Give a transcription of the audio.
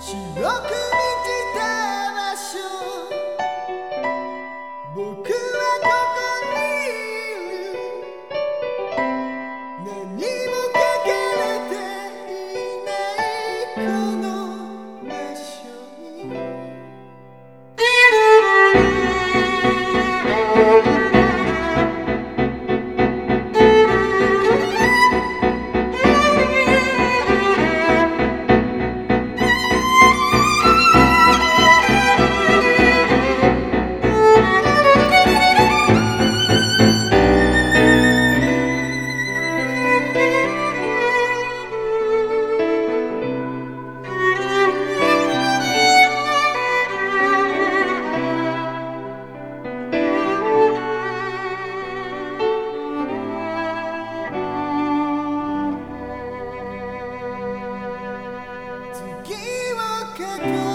白く満ちた場所。僕はここにいる。何も書かれていないけか